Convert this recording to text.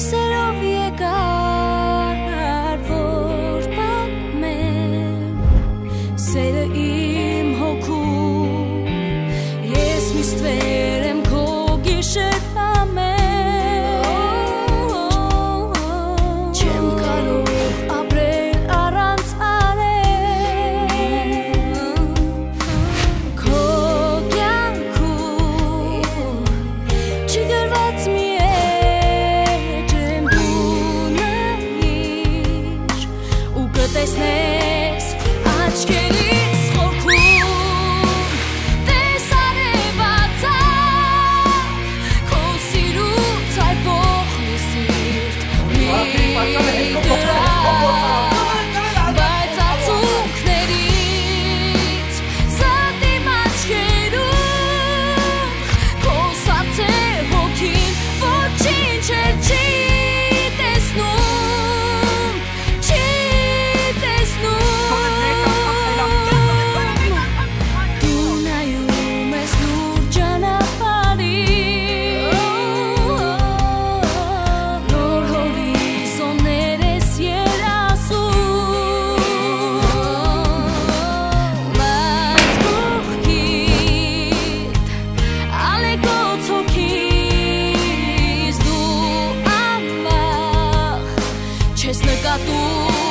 said Ateisnēs atšķirt. Չես նկատում